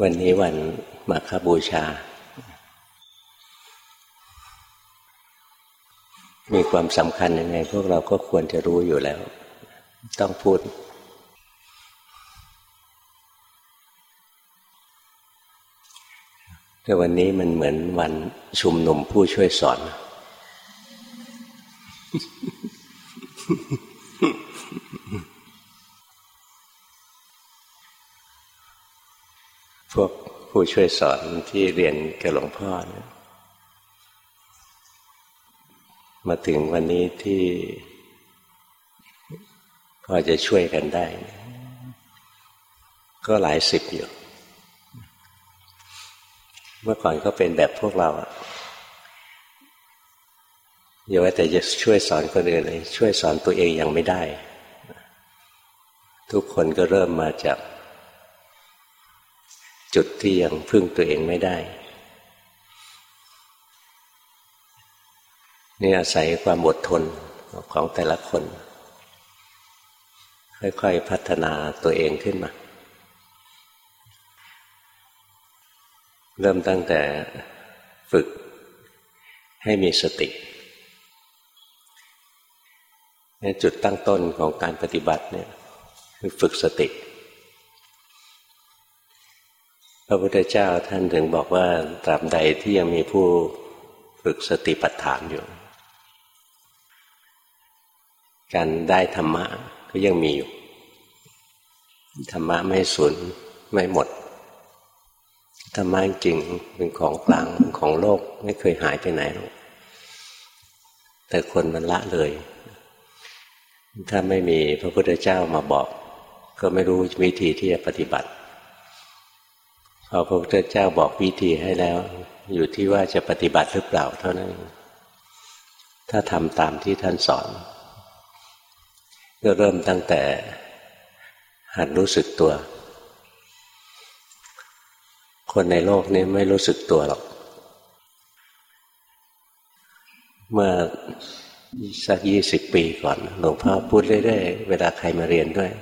วันนี้วันมาคบูชา มีความสำคัญยังไง พวกเราก็ควรจะรู้อยู่แล้ว ต้องพูด แต่วันนี้มันเหมือนวันชุมนุมผู้ช่วยสอน พวกผู้ช่วยสอนที่เรียนกับหลวงพ่อนะมาถึงวันนี้ที่พอจะช่วยกันได้ ก็หลายสิบอยู่ เมื่อก่อนก็เป็นแบบพวกเราอะอย่าว่าแต่จะช่วยสอนคนอื่นเลยช่วยสอนตัวเองยังไม่ได้ ทุกคนก็เริ่มมาจาก จุดที่ยังพึ่งตัวเองไม่ได้ นี่อาศัยความอดทนของแต่ละคน ค่อยๆพัฒนาตัวเองขึ้นมา เริ่มตั้งแต่ฝึกให้มีสติจุดตั้งต้นของการปฏิบัติเนี่ยคือฝึกสติ พระพุทธเจ้าท่านถึงบอกว่าตราบใดที่ยังมีผู้ฝึกสติปัฏฐานอยู่ การได้ธรรมะก็ยังมีอยู่ ธรรมะไม่สูญไม่หมด ธรรมะจริงเป็นของกลางเป็นของโลกไม่เคยหายไปไหนหรอกแต่คนมันละเลย ถ้าไม่มีพระพุทธเจ้ามาบอก ก็ไม่รู้วิธีที่จะปฏิบัติ พอพระพุทธเจ้าบอกวิธีให้แล้ว อยู่ที่ว่าจะปฏิบัติหรือเปล่าเท่านั้น ถ้าทำตามที่ท่านสอนก็เริ่มตั้งแต่หัดรู้สึกตัว คนในโลกนี้ไม่รู้สึกตัวหรอก เมื่อสักยี่สิบปีก่อน หลวงพ่อพูดเรื่อยๆ เวลาใครมาเรียนด้วย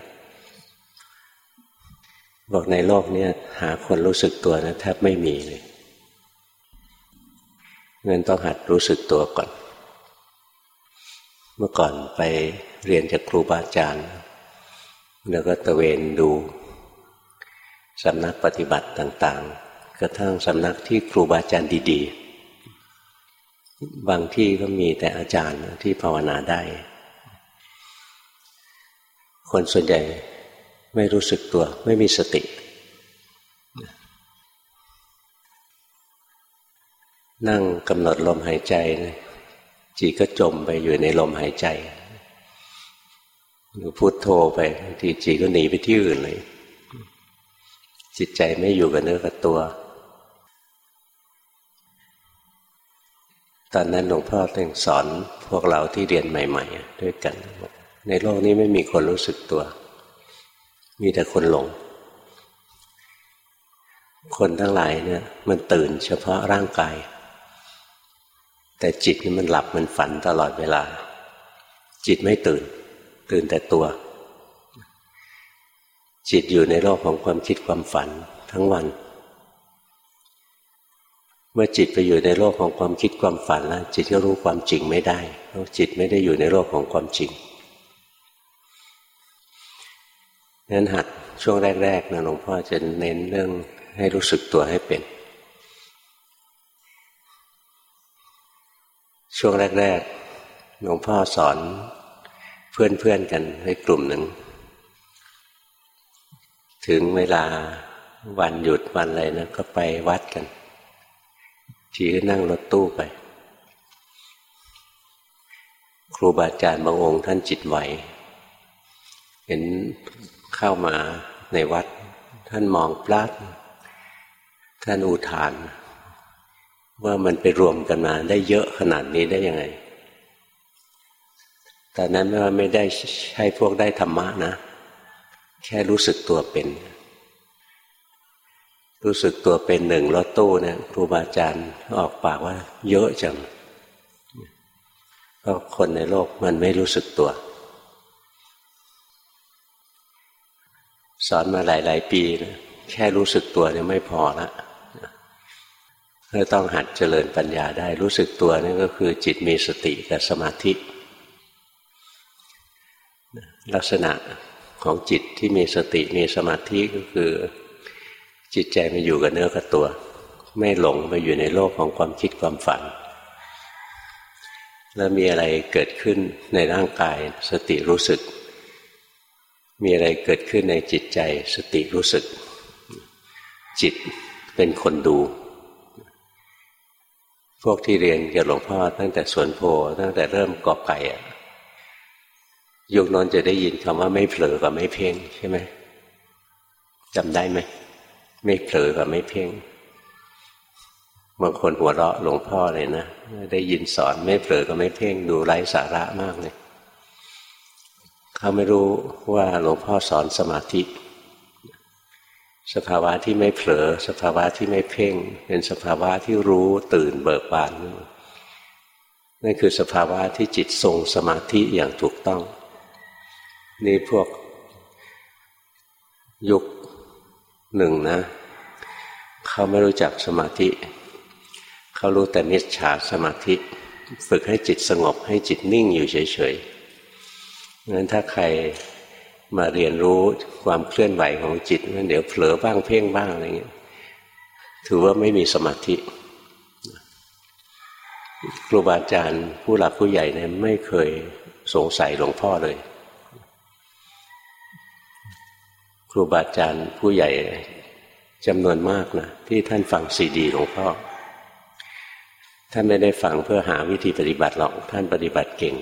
บอกในโลกนี้หาคนรู้สึกตัวนะแทบไม่มีเลยเงินต้องหัดรู้สึกตัวก่อน เมื่อก่อนไปเรียนจากครูบาอาจารย์ แล้วก็ตะเวนดูสำนักปฏิบัติต่างๆ กระทั่งสำนักที่ครูบาอาจารย์ดีๆ บางที่ก็มีแต่อาจารย์ที่ภาวนาได้ คนส่วนใหญ่ ไม่รู้สึกตัว ไม่มีสติ นั่งกำหนดลมหายใจนะจีก็จมไปอยู่ในลมหายใจหรือพุโทโธไปทีจีก็หนีไปที่อื่นเลย จิตใจไม่อยู่กับเนื้อกับตัว ตอนนั้นหลวงพ่อต้องสอนพวกเราที่เรียนใหม่ ๆ ด้วยกัน ในโลกนี้ไม่มีคนรู้สึกตัว มีแต่คนหลง คนทั้งหลายเนี่ย มันตื่นเฉพาะร่างกาย แต่จิตนี่มันหลับมันฝันตลอดเวลา จิตไม่ตื่น ตื่นแต่ตัว จิตอยู่ในโลกของความคิดความฝันทั้งวัน เมื่อจิตไปอยู่ในโลกของความคิดความฝันแล้วจิตก็รู้ความจริงไม่ได้เพราะจิตไม่ได้อยู่ในโลกของความจริง งั้นหัดช่วงแรกๆนะหลวงพ่อจะเน้นเรื่องให้รู้สึกตัวให้เป็น ช่วงแรกๆหลวงพ่อสอนเพื่อนๆกันให้กลุ่มหนึ่ง ถึงเวลาวันหยุดวันอะไรนะก็ไปวัดกัน ทีก็นั่งรถตู้ไป ครูบาอาจารย์บางองค์ท่านจิตไหว เห็น เข้ามาในวัด ท่านมองปลัดท่านอุทาน ว่ามันไปรวมกันมาได้เยอะขนาดนี้ได้ยังไงตอนนั้นว่าไม่ได้ใช่พวกได้ธรรมะนะ แค่รู้สึกตัวเป็น รู้สึกตัวเป็นหนึ่งรถตู้เนี่ยครูบาอาจารย์ออกปากว่า เยอะจังเพราะคนในโลกมันไม่รู้สึกตัว สอนมาหลาย ๆ ปีนะแค่รู้สึกตัวเนี่ยไม่พอละเราต้องหัดเจริญปัญญาได้รู้สึกตัวนี่ก็คือจิตมีสติกับสมาธิ ลักษณะของจิตที่มีสติมีสมาธิก็คือ จิตใจมันอยู่กับเนื้อกับตัว ไม่หลงไปอยู่ในโลกของความคิดความฝัน แล้วมีอะไรเกิดขึ้นในร่างกายสติรู้สึก มีอะไรเกิดขึ้นในจิตใจสติรู้สึก จิตเป็นคนดู พวกที่เรียนกับหลวงพ่อตั้งแต่สวนโพตั้งแต่เริ่มกอบไก่อะยุคนอนจะได้ยินคำว่าไม่เผลอกับไม่เพ่งใช่ไหมจำได้ไหมไม่เผลอกับไม่เพ่งบางคนหัวเราะหลวงพ่อเลยนะได้ยินสอนไม่เผลอกับไม่เพ่งดูไร้สาระมากเลย เขาไม่รู้ว่าหลวงพ่อสอนสมาธิ สภาวะที่ไม่เผลอ สภาวะที่ไม่เพ่ง เป็นสภาวะที่รู้ตื่นเบิกบานนั่นคือสภาวะที่จิตทรงสมาธิอย่างถูกต้อง นี่พวกยุคหนึ่งนะ เขาไม่รู้จักสมาธิ เขารู้แต่มิจฉาสมาธิ ฝึกให้จิตสงบให้จิตนิ่งอยู่เฉยๆ งั้นถ้าใครมาเรียนรู้ความเคลื่อนไหวของจิตเดี๋ยวเผลอบ้างเพ่งบ้างอะไรเงี้ยถือว่าไม่มีสมาธิครูบาอาจารย์ผู้หลักผู้ใหญ่เนี่ยไม่เคยสงสัยหลวงพ่อเลย ครูบาอาจารย์ผู้ใหญ่จำนวนมากนะที่ท่านฟังซีดีหลวงพ่อท่านไม่ได้ฟังเพื่อหาวิธีปฏิบัติหรอก ท่านปฏิบัติเก่ง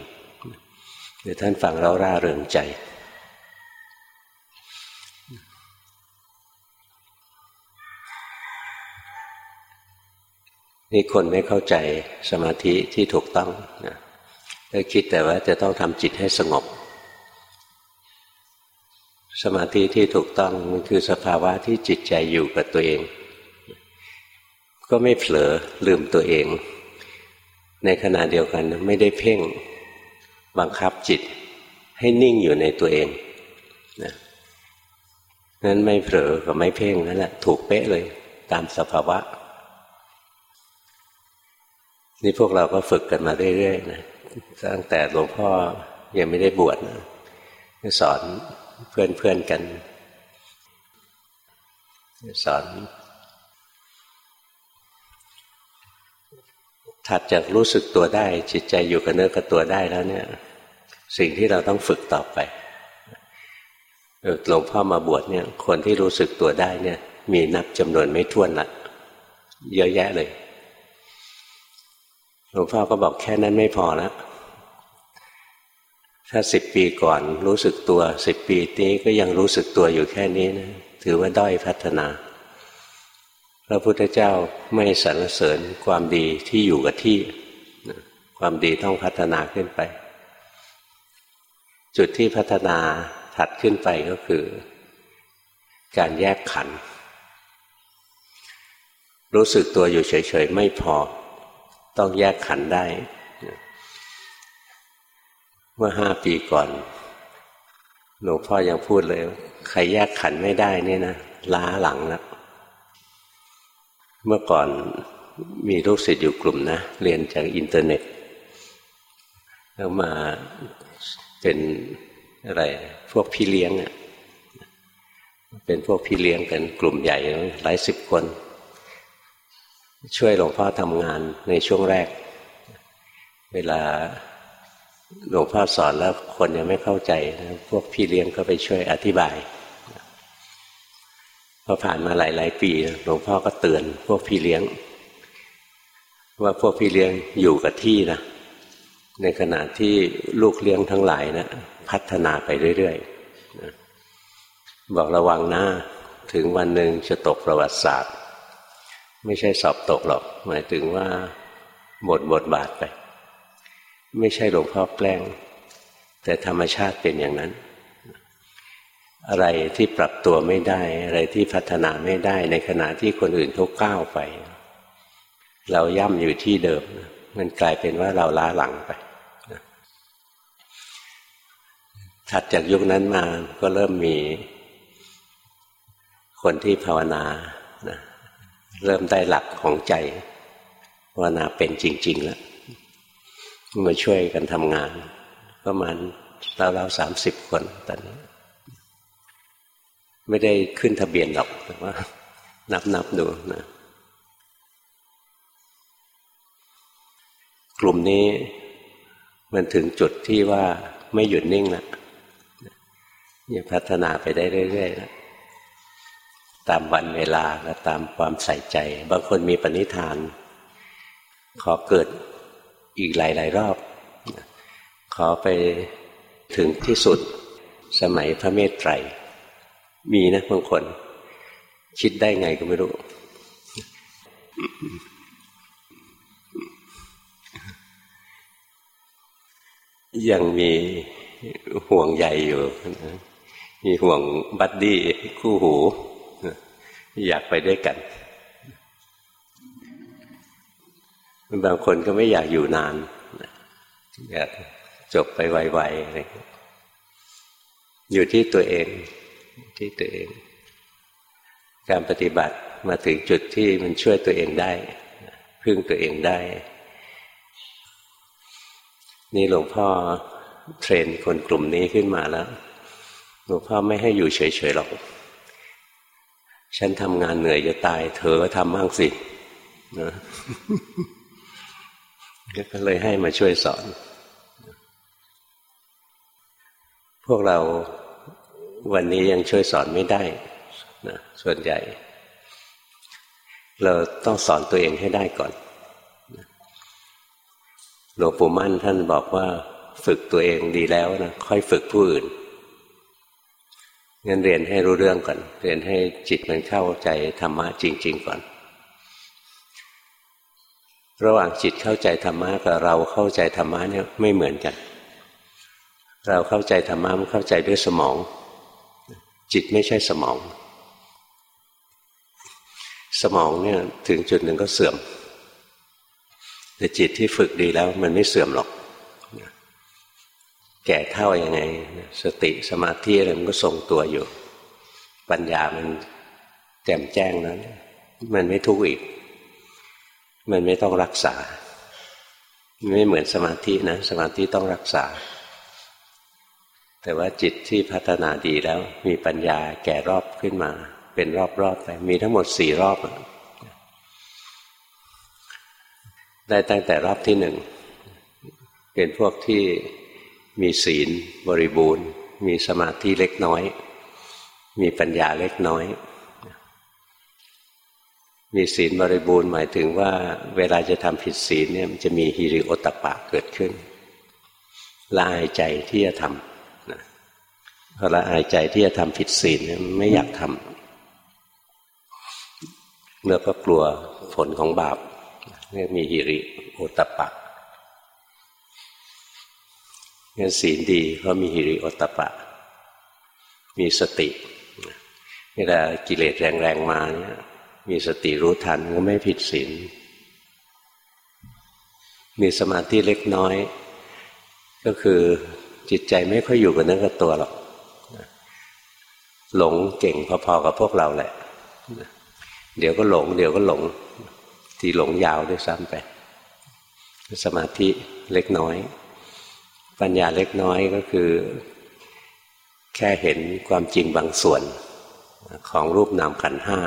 หรือท่านฟังแล้วร่าเริงใจนี่คนไม่เข้าใจสมาธิที่ถูกต้องนะก็คิดแต่ว่าจะต้องทำจิตให้สงบ สมาธิที่ถูกต้องมันคือสภาวะที่จิตใจอยู่กับตัวเอง ก็ไม่เผลอลืมตัวเอง ในขณะเดียวกันไม่ได้เพ่ง บังคับจิตให้นิ่งอยู่ในตัวเองนะนั้นไม่เผลอกับไม่เพ่งนั่นแหละถูกเป๊ะเลย ตามสภาวะ นี่พวกเราก็ฝึกกันมาเรื่อยๆนะตั้งแต่หลวงพ่อยังไม่ได้บวชนะสอนเพื่อนเพื่อนกัน สอน ถัดจากรู้สึกตัวได้ จิตใจอยู่กับเนื้อกับตัวได้แล้วเนี่ย สิ่งที่เราต้องฝึกต่อไปหลวงพ่อมาบวชเนี่ย คนที่รู้สึกตัวได้เนี่ย มีนับจำนวนไม่ถ้วนละเยอะแยะเลยหลวงพ่อก็บอกแค่นั้นไม่พอแล้วถ้าสิบปีก่อนรู้สึกตัวสิบปีนี้ก็ยังรู้สึกตัวอยู่แค่นี้นะถือว่าด้อยพัฒนา พระพุทธเจ้าไม่สรรเสริญความดีที่อยู่กับที่ ความดีต้องพัฒนาขึ้นไป จุดที่พัฒนาถัดขึ้นไปก็คือ การแยกขัน รู้สึกตัวอยู่เฉยๆ ไม่พอ ต้องแยกขันได้ เมื่อห้าปีก่อนหลวงพ่อยังพูดเลย ใครแยกขันไม่ได้นี่นะล้าหลังนะเมื่อก่อนมีลูกศิษย์อยู่กลุ่มนะ เรียนจากอินเทอร์เน็ต แล้วมา เป็นอะไร พวกพี่เลี้ยงอะเป็นพวกพี่เลี้ยงกันกลุ่มใหญ่หลายสิบคน ช่วยหลวงพ่อทำงานในช่วงแรก เวลาหลวงพ่อสอนแล้วคนยังไม่เข้าใจนะพวกพี่เลี้ยงก็ไปช่วยอธิบายพอผ่านมาหลายๆปีหลวงพ่อก็เตือนพวกพี่เลี้ยง ว่าพวกพี่เลี้ยงอยู่กับที่นะ ในขณะที่ลูกเลี้ยงทั้งหลายนะพัฒนาไปเรื่อยๆบอกระวังนะถึงวันหนึ่งจะตกประวัติศาสตร์ ไม่ใช่สอบตกหรอก หมายถึงว่าหมดบทบาทไป ไม่ใช่หลวงพ่อแกล้ง แต่ธรรมชาติเป็นอย่างนั้น อะไรที่ปรับตัวไม่ได้ อะไรที่พัฒนาไม่ได้ ในขณะที่คนอื่นเขาก้าวไป เราย่ำอยู่ที่เดิม มันกลายเป็นว่าเราล้าหลังไป ถัดจากยุคนั้นมาก็เริ่มมีคนที่ภาวนานะเริ่มได้หลักของใจภาวนาเป็นจริง ๆ แล้วมาช่วยกันทำงาน ประมาณราวๆสามสิบคนตอนนี้ ไม่ได้ขึ้นทะเบียนหรอกแต่ว่า นับนับดูนะกลุ่มนี้มันถึงจุดที่ว่าไม่หยุดนิ่งแล้ว ยังพัฒนาไปได้เรื่อยๆแล้วตามวันเวลาและตามความใส่ใจ บางคนมีปณิธาน ขอเกิดอีกหลายๆรอบ ขอไปถึงที่สุดสมัยพระเมตไตร มีนะบางคน คิดได้ไงก็ไม่รู้ ยังมีห่วงใหญ่อยู่ มีห่วงบัดดี้คู่หู อยากไปด้วยกัน บางคนก็ไม่อยากอยู่นานอยากจบไปไวๆอะไรอยู่ที่ตัวเองที่ตัวเอง การปฏิบัติมาถึงจุดที่มันช่วยตัวเองได้ พึ่งตัวเองได้ นี่หลวงพ่อเทรนคนกลุ่มนี้ขึ้นมาแล้ว หลวงพ่อไม่ให้อยู่เฉยๆหรอก ฉันทำงานเหนื่อยจะตาย เธอก็ทำบ้างสินะก็เลยให้มาช่วยสอน พวกเราวันนี้ยังช่วยสอนไม่ได้นะส่วนใหญ่ เราต้องสอนตัวเองให้ได้ก่อนหลวงปู่มั่นท่านบอกว่า ฝึกตัวเองดีแล้วนะค่อยฝึกผู้อื่น งั้นเรียนให้รู้เรื่องก่อน เรียนให้จิตมันเข้าใจธรรมะจริง ๆ ก่อน ระหว่างจิตเข้าใจธรรมะกับเราเข้าใจธรรมะเนี่ยไม่เหมือนกัน เราเข้าใจธรรมะมันเข้าใจด้วยสมอง จิตไม่ใช่สมอง สมองเนี่ยถึงจุดหนึ่งก็เสื่อม แต่จิตที่ฝึกดีแล้วมันไม่เสื่อมหรอก แก่เท่ายังไง สติสมาธิอะไรมันก็ทรงตัวอยู่ ปัญญามันแจ่มแจ้งนั้น มันไม่ทุกข์อีก มันไม่ต้องรักษา ไม่เหมือนสมาธินะ สมาธิต้องรักษา แต่ว่าจิตที่พัฒนาดีแล้ว มีปัญญาแก่รอบขึ้นมา เป็นรอบๆไปมีทั้งหมดสี่รอบได้ตั้งแต่รอบที่หนึ่งเป็นพวกที่ มีศีล บริบูรณ์ มีสมาธิเล็กน้อย มีปัญญาเล็กน้อย มีศีลบริบูรณ์หมายถึงว่า เวลาจะทำผิดศีลเนี่ยมันจะมีฮิริโอตปะเกิดขึ้นละอายใจที่จะทำนะพอละอายใจที่จะทำผิดศีลไม่อยากทำเมื่อก็กลัวผลของบาปเรียกมีฮิริโอตปะ งั้นศีลดีเพราะมีหิริโอตปะ มีสติเวลากิเลสแรงๆมาเนี่ยมีสติรู้ทันก็ไม่ผิดศีลมีสมาธิเล็กน้อย ก็คือจิตใจไม่ค่อยอยู่กับเนื้อกับตัวหรอกหลงเก่งพอๆกับพวกเราแหละ เดี๋ยวก็หลง เดี๋ยวก็หลง ที่หลงยาวด้วยซ้ำไป สมาธิเล็กน้อย ปัญญาเล็กน้อยก็คือ แค่เห็นความจริงบางส่วน ของรูปนามขันห้า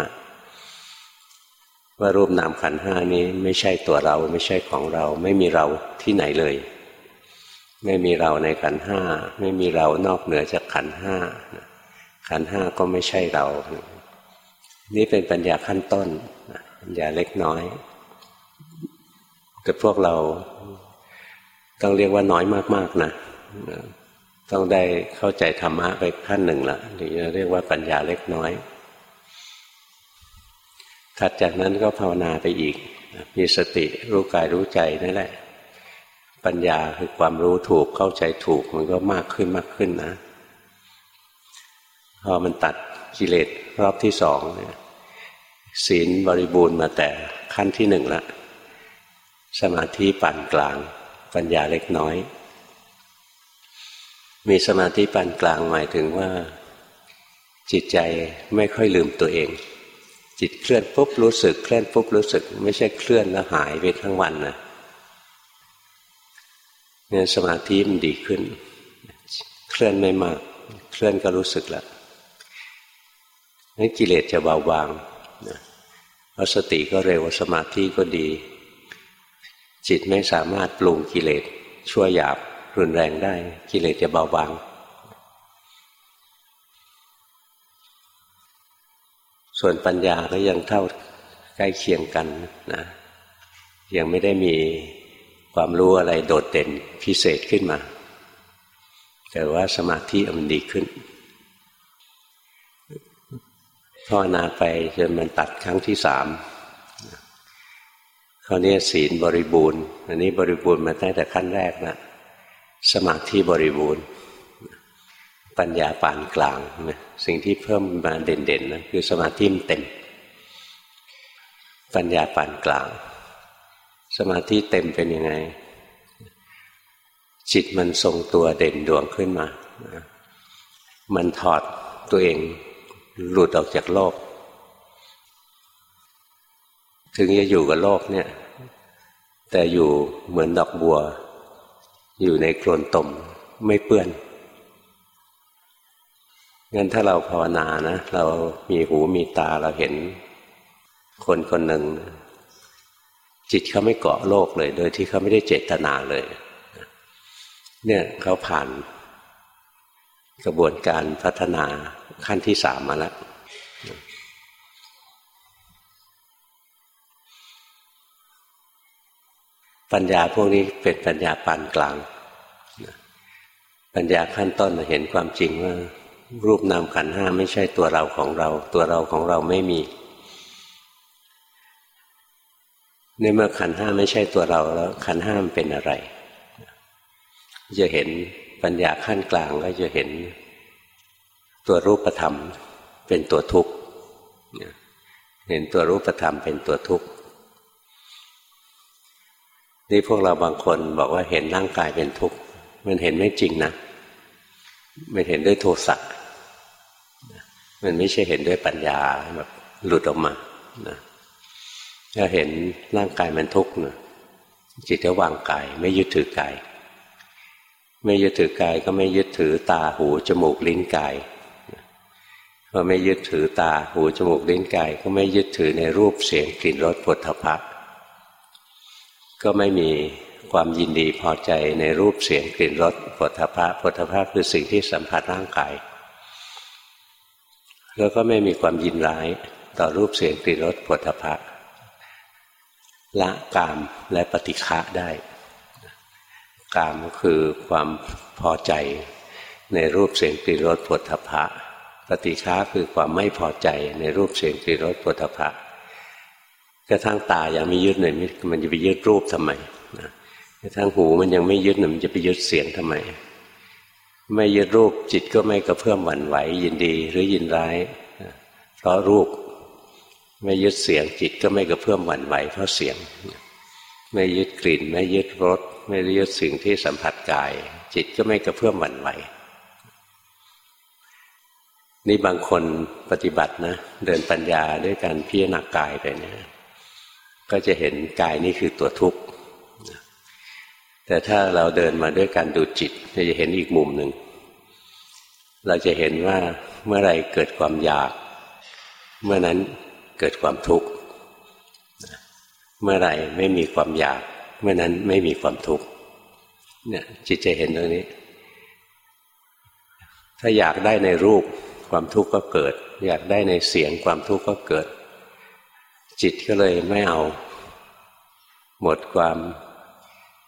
ว่ารูปนามขันห้านี้ไม่ใช่ตัวเราไม่ใช่ของเรา ไม่มีเราที่ไหนเลย ไม่มีเราในขันห้าไม่มีเรานอกเหนือจากขันห้าขันห้าก็ไม่ใช่เรา นี่เป็นปัญญาขั้นต้นปัญญาเล็กน้อยแต่พวกเรา ต้องเรียกว่าน้อยมากๆนะต้องได้เข้าใจธรรมะไปขั้นหนึ่งละถึงจะเรียกว่าปัญญาเล็กน้อยถัดจากนั้นก็ภาวนาไปอีก มีสติรู้กายรู้ใจนั่นแหละ ปัญญาคือความรู้ถูกเข้าใจถูกมันก็มากขึ้นมากขึ้นนะ พอมันตัดกิเลสรอบที่สองเนี่ยศีลบริบูรณ์มาแต่ขั้นที่หนึ่งละ สมาธิปานกลาง ปัญญาเล็กน้อย มีสมาธิปานกลางหมายถึงว่า จิตใจไม่ค่อยลืมตัวเอง จิตเคลื่อนปุ๊บรู้สึกเคลื่อนปุ๊บรู้สึก ไม่ใช่เคลื่อนแล้วหายไปทั้งวันนะเนี่ยสมาธิมันดีขึ้น เคลื่อนไม่มาก เคลื่อนก็รู้สึกแล้วนั้นกิเลสจะเบาบางเพราะสติก็เร็วสมาธิก็ดี จิตไม่สามารถปรุงกิเลสชั่วหยาบรุนแรงได้ กิเลสจะเบาบาง ส่วนปัญญาก็ยังเท่าใกล้เคียงกันนะยังไม่ได้มีความรู้อะไรโดดเด่นพิเศษขึ้นมา แต่ว่าสมาธิมันดีขึ้นภาวนาไปจนมันตัดครั้งที่สาม คราวนี้ศีลบริบูรณ์ อันนี้บริบูรณ์มาตั้งแต่ขั้นแรกนะสมาธิบริบูรณ์ ปัญญาปานกลางนะสิ่งที่เพิ่มมาเด่นๆนะคือสมาธิมันเต็ม ปัญญาปานกลาง สมาธิเต็มเป็นยังไง จิตมันทรงตัวเด่นดวงขึ้นมา มันถอดตัวเองหลุดออกจากโลก ถึงจะอยู่กับโลกเนี่ย แต่อยู่เหมือนดอกบัว อยู่ในโคลนตมไม่เปื้อนงั้นถ้าเราภาวนานะ เรามีหูมีตาเราเห็น คนคนหนึ่ง จิตเขาไม่เกาะโลกเลย โดยที่เขาไม่ได้เจตนาเลย เนี่ยเขาผ่าน กระบวนการพัฒนาขั้นที่สามมาแล้ว ปัญญาพวกนี้เป็นปัญญาปานกลาง ปัญญาขั้นต้นเห็นความจริงว่า รูปนามขันห้าไม่ใช่ตัวเราของเรา ตัวเราของเราไม่มีในเมื่อขันห้าไม่ใช่ตัวเราแล้ว ขันห้ามเป็นอะไร จะเห็นปัญญาขั้นกลางก็จะเห็นตัวรูปธรรมเป็นตัวทุกข์เห็นตัวรูปธรรมเป็นตัวทุกข์ นี่พวกเราบางคนบอกว่าเห็นร่างกายเป็นทุกข์มันเห็นไม่จริงนะมันเห็นด้วยโทสะมันไม่ใช่เห็นด้วยปัญญาแบบหลุดออกมานะถ้าเห็นร่างกายมันทุกข์นะจิตจะวางกายไม่ยึดถือกาย ไม่ยึดถือกายก็ไม่ยึดถือตาหูจมูกลิ้นกายพอไม่ยึดถือตาหูจมูกลิ้นกาย ก็ไม่ยึดถือในรูปเสียงกลิ่นรสผลทพะ ก็ไม่มีความยินดีพอใจในรูปเสียงกลิ่นรสผลทพะผลทพะคือสิ่งที่สัมผัสร่างกาย แล้วก็ไม่มีความยินร้ายต่อรูปเสียงกลิ่นรสผลทพะละกามและปฏิฆะได้ กามก็คือความพอใจในรูปเสียงกลิ่นรสผลทพะปฏิฆาคือความไม่พอใจในรูปเสียงกลิ่นรสปุถะพะ กระทั่งตายังไม่ยึดเลยมันจะไปยึดรูปทำไมนะกระทั่งหูมันยังไม่ยึดมันจะไปยึดเสียงทำไม ไม่ยึดรูปจิตก็ไม่กระเพื่อมหวั่นไหว ยินดีหรือยินร้ายเพราะรูปไม่ยึดเสียงจิตก็ไม่กระเพื่อมหวั่นไหวเพราะเสียง ไม่ยึดกลิ่น ไม่ยึดรสไม่ยึดสิ่งที่สัมผัสกาย จิตก็ไม่กระเพื่อมหวั่นไหวนี่บางคนปฏิบัตินะ เดินปัญญาด้วยการพิจารณากายไปเนะ ก็จะเห็นกายนี่คือตัวทุกข์แต่ถ้าเราเดินมาด้วยการดูจิตเราจะเห็นอีกมุมหนึ่ง เราจะเห็นว่าเมื่อไรเกิดความอยาก เมื่อนั้นเกิดความทุกข์เมื่อไรไม่มีความอยาก เมื่อนั้นไม่มีความทุกข์เนี่ยจิตจะเห็นตรงนี้ ถ้าอยากได้ในรูปความทุกข์ก็เกิด อยากได้ในเสียงความทุกข์ก็เกิด จิตก็เลยไม่เอา หมดความ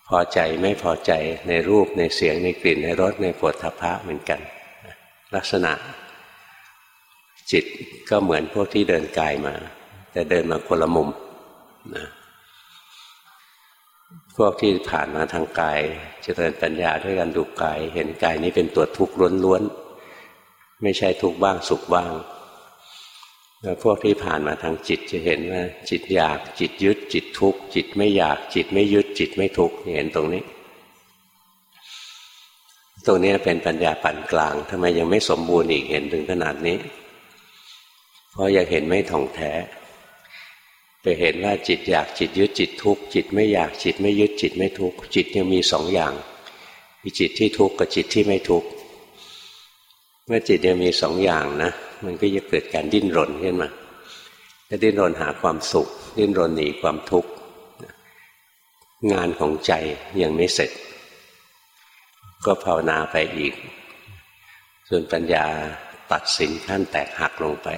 พอใจไม่พอใจในรูปในเสียงในกลิ่นในรสในผลทพะเหมือนกัน ลักษณะ จิตก็เหมือนพวกที่เดินกายมา แต่เดินมาคนละมุมนะพวกที่ผ่านมาทางกายจะเดินปัญญาด้วยการดูกาย เห็นกายนี้เป็นตัวทุกข์ล้วนๆไม่ใช่ทุกข์บ้างสุขบ้าง แล้วพวกที่ผ่านมาทางจิตจะเห็นว่า จิตอยากจิตยึดจิตทุกข์จิตไม่อยาก จิตไม่ยึดจิตไม่ทุกข์เห็นตรงนี้ ตรงนี้เป็นปัญญาปันกลางทำไมยังไม่สมบูรณ์อีกเห็นถึงขนาดนี้ เพราะยังเห็นไม่ท่องแท้ไปเห็นว่าจิตอยากจิตยึดจิตทุกข์จิตไม่อยากจิตไม่ยึดจิตไม่ทุกข์จิตยังมีสองอย่างมีจิตที่ทุกข์กับจิตที่ไม่ทุกข์เมื่อจิตยังมีสองอย่างนะ มันก็จะเกิดการดิ้นรนขึ้นมาจะดิ้นรนหาความสุข ดิ้นรนหนีความทุกข์งานของใจยังไม่เสร็จ ก็ภาวนาไปอีก ส่วนปัญญาตัดสินขั้นแตกหักลงไป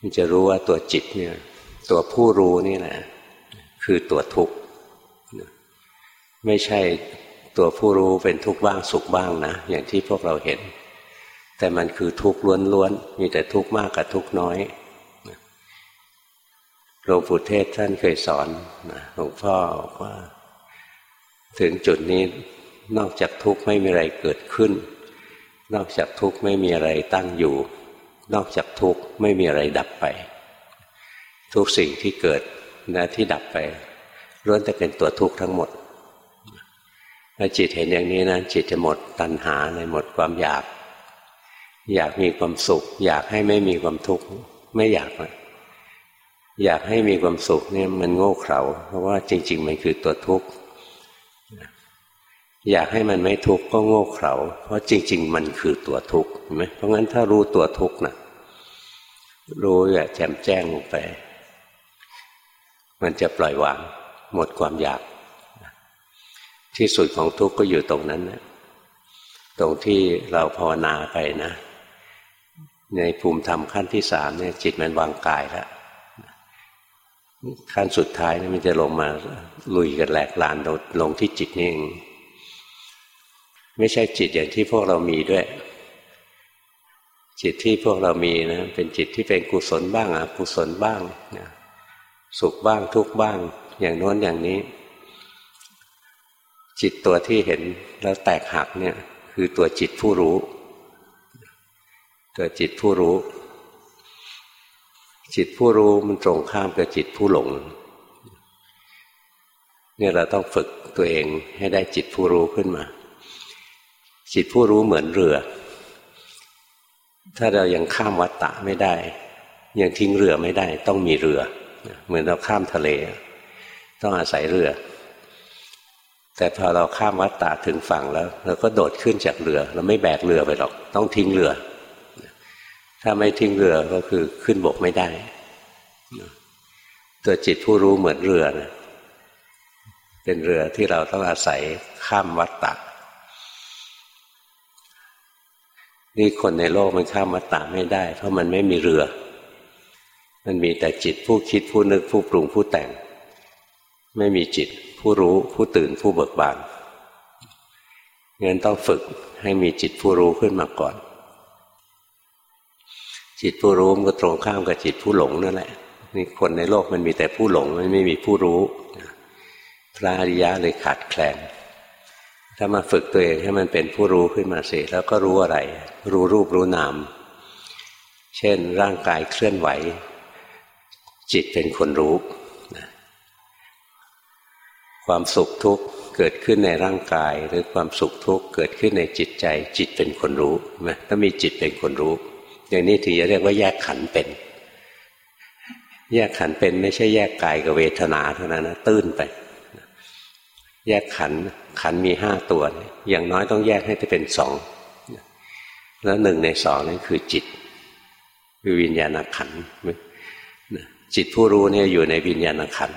มันจะรู้ว่าตัวจิตเนี่ยตัวผู้รู้นี่แหละคือตัวทุกข์ไม่ใช่ตัวผู้รู้เป็นทุกข์บ้างสุขบ้างนะ อย่างที่พวกเราเห็น แต่มันคือทุกข์ล้วนๆ มีแต่ทุกข์มากกับทุกข์น้อยหลวงปู่เทศท่านเคยสอนหลวงพ่อว่า ถึงจุดนี้นอกจากทุกข์ไม่มีอะไรเกิดขึ้น นอกจากทุกข์ไม่มีอะไรตั้งอยู่ นอกจากทุกข์ไม่มีอะไรดับไป ทุกสิ่งที่เกิดและที่ดับไปล้วนแต่เป็นตัวทุกข์ทั้งหมดถ้าจิตเห็นอย่างนี้นะจิตจะหมดตัณหาในหมดความอยาก อยากมีความสุข อยากให้ไม่มีความทุกข์ไม่อยากนะอยากให้มีความสุขเนี่ยมันโง่เขลาเพราะว่าจริง ๆ มันคือตัวทุกข์อยากให้มันไม่ทุกข์ก็โง่เขลาเพราะจริง ๆ มันคือตัวทุกข์เห็นไหมเพราะงั้นถ้ารู้ตัวทุกข์นะรู้อย่าแจ่มแจ้งลงไป มันจะปล่อยวางหมดความอยาก ที่สุดของทุกข์ก็อยู่ตรงนั้นนะตรงที่เราภาวนาไปนะ ในภูมิธรรมขั้นที่สามเนี่ยจิตมันวางกายแล้วขั้นสุดท้ายนี่มันจะลงมาลุยกันแหลกลานลงที่จิตนี่เองไม่ใช่จิตอย่างที่พวกเรามีด้วย จิตที่พวกเรามีนะเป็นจิตที่เป็นกุศลบ้างอกุศลบ้างนะสุขบ้างทุกบ้าง อย่างโน้นอย่างนี้ จิตตัวที่เห็นแล้วแตกหักเนี่ย คือตัวจิตผู้รู้ ตัวจิตผู้รู้ จิตผู้รู้มันตรงข้ามกับจิตผู้หลง เนี่ยเราต้องฝึกตัวเองให้ได้จิตผู้รู้ขึ้นมา จิตผู้รู้เหมือนเรือ ถ้าเรายังข้ามวัฏฏะไม่ได้ ยังทิ้งเรือไม่ได้ ต้องมีเรือ เหมือนเราข้ามทะเล ต้องอาศัยเรือแต่พอเราข้ามวัฏฏะถึงฝั่งแล้ว เราก็โดดขึ้นจากเรือ เราไม่แบกเรือไปหรอก ต้องทิ้งเรือ ถ้าไม่ทิ้งเรือก็คือขึ้นบกไม่ได้ ตัวจิตผู้รู้เหมือนเรือนะเป็นเรือที่เราต้องอาศัยข้ามวัฏฏะนี่คนในโลกมันข้ามวัฏฏะไม่ได้ เพราะมันไม่มีเรือ มันมีแต่จิตผู้คิดผู้นึกผู้ปรุงผู้แต่ง ไม่มีจิตผู้รู้ผู้ตื่นผู้เบิกบานงั้นต้องฝึกให้มีจิตผู้รู้ขึ้นมาก่อน จิตผู้รู้มันก็ตรงข้ามกับจิตผู้หลงนั่นแหละนี่คนในโลกมันมีแต่ผู้หลงมันไม่มีผู้รู้พระอริยะเลยขาดแคลนถ้ามาฝึกตัวเองให้มันเป็นผู้รู้ขึ้นมาสิแล้วก็รู้อะไร รู้รูปรู้นาม เช่นร่างกายเคลื่อนไหว จิตเป็นคนรู้ความสุขทุกข์เกิดขึ้นในร่างกาย หรือความสุขทุกข์เกิดขึ้นในจิตใจ จิตเป็นคนรู้ไหมถ้ามีจิตเป็นคนรู้ อย่างนี้ถึงจะเรียกว่าแยกขันเป็น แยกขันเป็นไม่ใช่แยกกายกับเวทนาเท่านั้นนะตื้นไป แยกขันขันมีห้าตัว อย่างน้อยต้องแยกให้ได้เป็นสองแล้วหนึ่งในสองนั่นคือจิตคือวิญญาณขันจิตผู้รู้เนี่ยอยู่ในวิญญาณขัน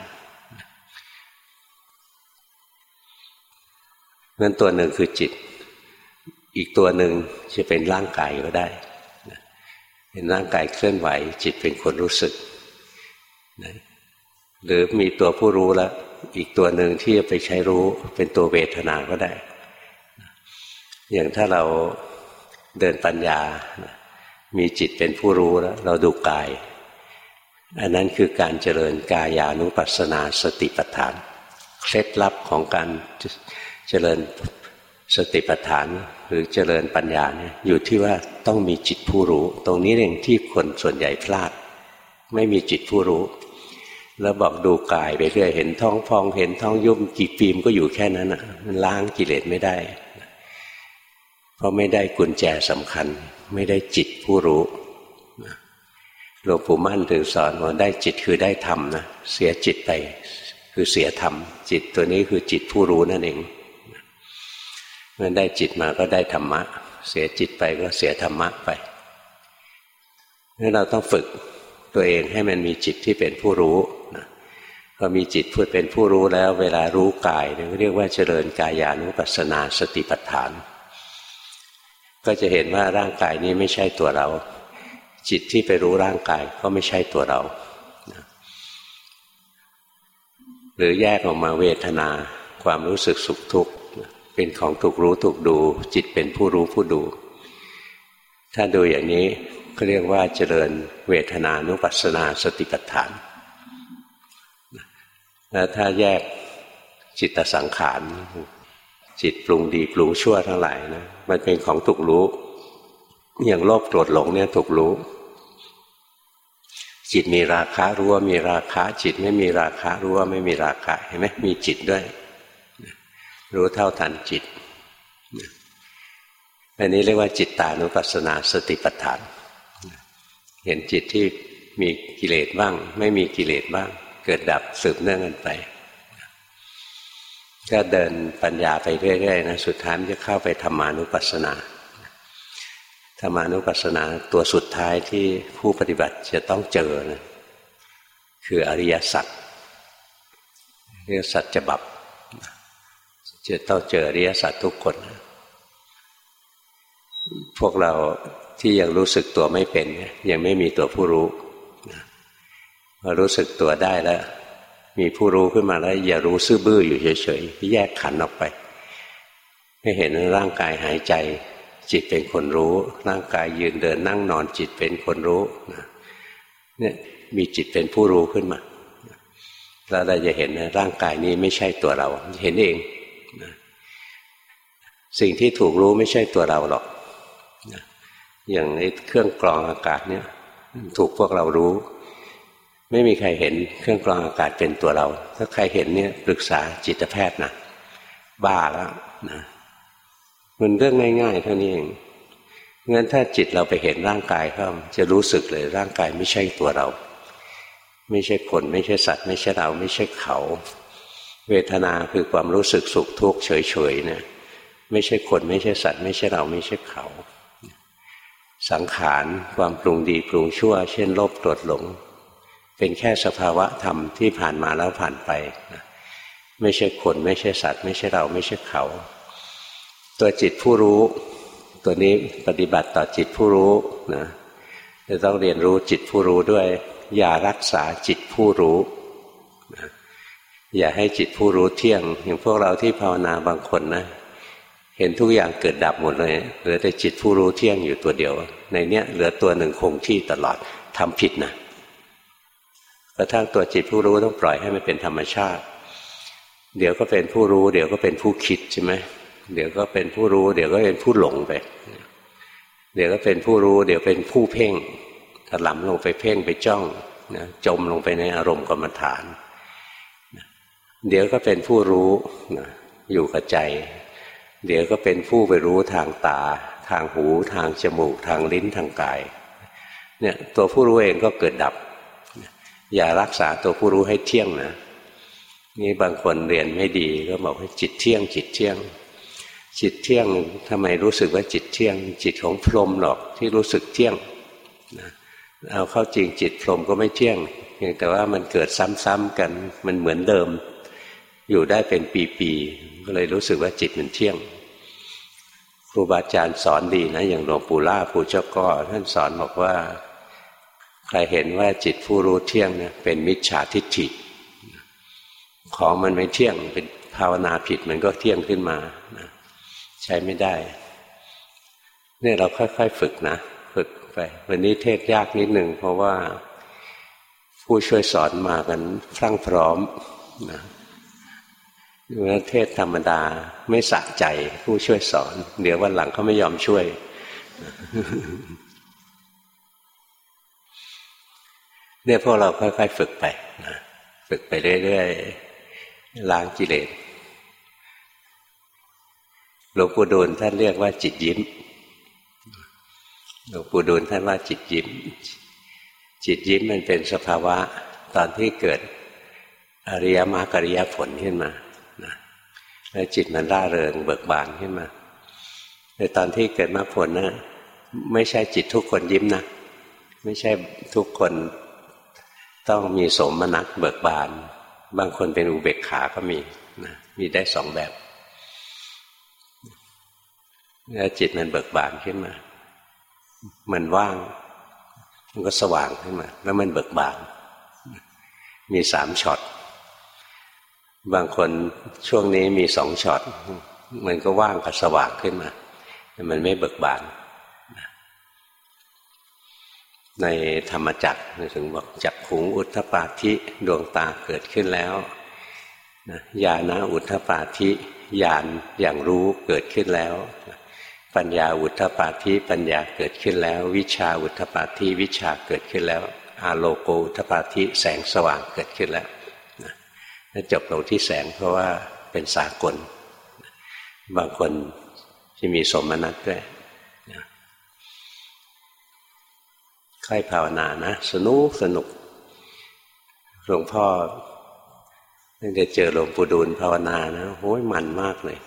นั้นตัวหนึ่งคือจิต อีกตัวหนึ่งจะเป็นร่างกายก็ได้ ห็นร่างกายเคลื่อนไหว จิตเป็นคนรู้สึกนะหรือมีตัวผู้รู้แล้ว อีกตัวหนึ่งที่จะไปใช้รู้เป็นตัวเวทนาก็ได้ อย่างถ้าเราเดินปัญญา มีจิตเป็นผู้รู้แล้ว เราดูกาย อันนั้นคือการเจริญกายานุปัสสนาสติปัฏฐาน เคล็ดลับของการเจริญ สติปัฏฐานหรือเจริญปัญญาเนี่ยอยู่ที่ว่าต้องมีจิตผู้รู้ ตรงนี้เองที่คนส่วนใหญ่พลาด ไม่มีจิตผู้รู้ แล้วบอกดูกายไปเรื่อยเห็นท้องพองเห็นท้องยุบกี่ปีมก็อยู่แค่นั้นอะ มันล้างกิเลสไม่ได้ เพราะไม่ได้กุญแจสำคัญ ไม่ได้จิตผู้รู้หลวงปู่มั่นถึงสอนว่าได้จิตคือได้ธรรมนะเสียจิตไป คือเสียธรรมจิตตัวนี้คือจิตผู้รู้นั่นเอง เมื่อได้จิตมาก็ได้ธรรมะ เสียจิตไปก็เสียธรรมะไปนี่เราต้องฝึกตัวเองให้มันมีจิตที่เป็นผู้รู้นะพอมีจิตพูดเป็นผู้รู้แล้ว เวลารู้กายเรียกว่าเจริญกายานุปัสสนาสติปัฏฐาน ก็จะเห็นว่าร่างกายนี้ไม่ใช่ตัวเรา จิตที่ไปรู้ร่างกายก็ไม่ใช่ตัวเราหรือแยกออกมาเวทนา ความรู้สึกสุขทุกข์ เป็นของถูกรู้ถูกดู จิตเป็นผู้รู้ผู้ดู ถ้าดูอย่างนี้ก็เรียกว่าเจริญเวทนานุปัสสนาสติปัฏฐานแล้วถ้าแยกจิตสังขารจิตปรุงดีปรุงชั่วทั้งหลายนะมันเป็นของถูกรู้ อย่างโลภโกรธหลงเนี่ยถูกรู้ จิตมีราคะรู้ว่ามีราคะจิตไม่มีราคะรู้ว่าไม่มีราคะเห็นไหมมีจิตด้วย รู้เท่าทันจิตอันนี้เรียกว่าจิตตานุปัสสนาสติปัฏฐาน เห็นจิตที่มีกิเลสบ้าง ไม่มีกิเลสบ้าง เกิดดับสืบเนื่องกันไปก็เดินปัญญาไปเรื่อยๆนะสุดท้ายจะเข้าไปธรรมานุปัสสนาธรรมานุปัสสนาตัวสุดท้ายที่ผู้ปฏิบัติจะต้องเจอนะคืออริยสัจเรียกสัจจะบับ จะต้องเจออริยสัจทุกคนพวกเราที่ยังรู้สึกตัวไม่เป็น ยังไม่มีตัวผู้รู้พอรู้สึกตัวได้แล้ว มีผู้รู้ขึ้นมาแล้ว อย่ารู้ซื่อบื้ออยู่เฉยๆแยกขันออกไป ให้เห็นร่างกายหายใจ จิตเป็นคนรู้ ร่างกายยืนเดินนั่งนอนจิตเป็นคนรู้เนี่ยมีจิตเป็นผู้รู้ขึ้นมาแล้วเราจะเห็นร่างกายนี้ไม่ใช่ตัวเรา เห็นเอง สิ่งที่ถูกรู้ไม่ใช่ตัวเราหรอกอย่างในเครื่องกรองอากาศเนี่ย ถูกพวกเรารู้ ไม่มีใครเห็นเครื่องกรองอากาศเป็นตัวเรา ถ้าใครเห็นเนี่ยปรึกษาจิตแพทย์นะบ้าแล้วนะมันเรื่องง่าย ๆ เท่านี้เองงั้นถ้าจิตเราไปเห็นร่างกายเข้าจะรู้สึกเลยร่างกายไม่ใช่ตัวเรา ไม่ใช่คน ไม่ใช่สัตว์ ไม่ใช่เรา ไม่ใช่เขา เวทนาคือความรู้สึกสุขทุกข์เฉยๆเนี่ย ไม่ใช่คน ไม่ใช่สัตว์ ไม่ใช่เราไม่ใช่เขา สังขารความปรุงดีปรุงชั่ว เช่นโลภโกรธหลง เป็นแค่สภาวะธรรมที่ผ่านมาแล้วผ่านไปนะไม่ใช่คน ไม่ใช่สัตว์ ไม่ใช่เราไม่ใช่เขา ตัวจิตผู้รู้ ตัวนี้ปฏิบัติต่อจิตผู้รู้นะจะต้องเรียนรู้จิตผู้รู้ด้วย อย่ารักษาจิตผู้รู้นะอย่าให้จิตผู้รู้เที่ยง อย่างพวกเราที่ภาวนาบางคนนะ เห็นทุกอย่างเกิดดับหมดเลยเหลือแต่จิตผู้รู้เที่ยงอยู่ตัวเดียว ในเนี้ยเหลือตัวหนึ่งคงที่ตลอดทำผิดนะกระทั่งตัวจิตผู้รู้ต้องปล่อยให้มันเป็นธรรมชาติ เดี๋ยวก็เป็นผู้รู้ เดี๋ยวก็เป็นผู้คิดใช่ไหมเดี๋ยวก็เป็นผู้รู้ เดี๋ยวก็เป็นผู้หลงไป เดี๋ยวก็เป็นผู้รู้ เดี๋ยวเป็นผู้เพ่งถลำลงไปเพ่งไปจ้องนะจมลงไปในอารมณ์กรรมฐาน เดี๋ยวก็เป็นผู้รู้นะอยู่กับใจ เดี๋ยวก็เป็นผู้ไปรู้ทางตา ทางหู ทางจมูก ทางลิ้นทางกาย เนี่ยตัวผู้รู้เองก็เกิดดับ อย่ารักษาตัวผู้รู้ให้เที่ยงนะนี่บางคนเรียนไม่ดีก็บอกให้จิตเที่ยง จิตเที่ยง จิตเที่ยงทำไมรู้สึกว่าจิตเที่ยง จิตของพรหมหรอกที่รู้สึกเที่ยงนะเอาเข้าจริงจิตพรหมก็ไม่เที่ยงเพียงแต่ว่ามันเกิดซ้ำๆกันมันเหมือนเดิม อยู่ได้เป็นปีๆก็เลยรู้สึกว่าจิตมันเที่ยงครูบาอาจารย์สอนดีนะ อย่างหลวงปู่ล่าปู่เจ้าก็ท่านสอนบอกว่า ใครเห็นว่าจิตผู้รู้เที่ยงเนี่ยเป็นมิจฉาทิฏฐิ ของมันไม่เที่ยงเป็นภาวนาผิดมันก็เที่ยงขึ้นมาใช้ไม่ได้ เนี่ยเราค่อยๆฝึกนะ ฝึกไป วันนี้เทศยากนิดหนึ่งเพราะว่าผู้ช่วยสอนมากันพรั่งพร้อมนะ เทศธรรมดาไม่สะใจผู้ช่วยสอน เดี๋ยววันหลังเขาไม่ยอมช่วย เนี่ยพวกเราค่อยๆฝึกไปนะฝึกไปเรื่อยๆล้างกิเลสหลวงปู่ดูลท่านเรียกว่าจิตยิ้มหลวงปู่ดูลท่านว่าจิตยิ้ม จิตยิ้มมันเป็นสภาวะ ตอนที่เกิดอริยมรรคอริยผลขึ้นมา แล้วจิตมันร่าเริงเบิกบานขึ้นมาในตอนที่เกิดมรรคผลนะไม่ใช่จิตทุกคนยิ้มนะไม่ใช่ทุกคนต้องมีโสมนัสเบิกบาน บางคนเป็นอุเบกขาก็มีนะมีได้สองแบบแล้วจิตมันเบิกบานขึ้นมา มันว่าง มันก็สว่างขึ้นมา แล้วมันเบิกบาน มีสามช็อต บางคนช่วงนี้มีสองช็อตมันก็ว่างกับสว่างขึ้นมาแต่มันไม่เบิกบาน ในธรรมจักรถึงบอกจักขุงอุทธปาธิดวงตาเกิดขึ้นแล้วญาณอุทธปาธิญาณอย่างรู้เกิดขึ้นแล้ว ปัญญาอุทธปาธิปัญญาเกิดขึ้นแล้ว วิชาอุทธปาธิวิชาเกิดขึ้นแล้ว อาโลโกอุทธปาธิแสงสว่างเกิดขึ้นแล้ว จบลงที่แสงเพราะว่าเป็นสากล บางคนที่มีสมนัตด้วยค่อยภาวนานะ สนุกสนุกหลวงพ่อตั้งแต่เจอหลวงปู่ดูลภาวนานะโอ้ยมันมากเลย